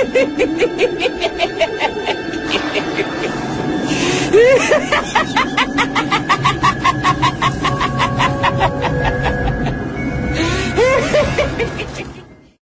Ha ha ha!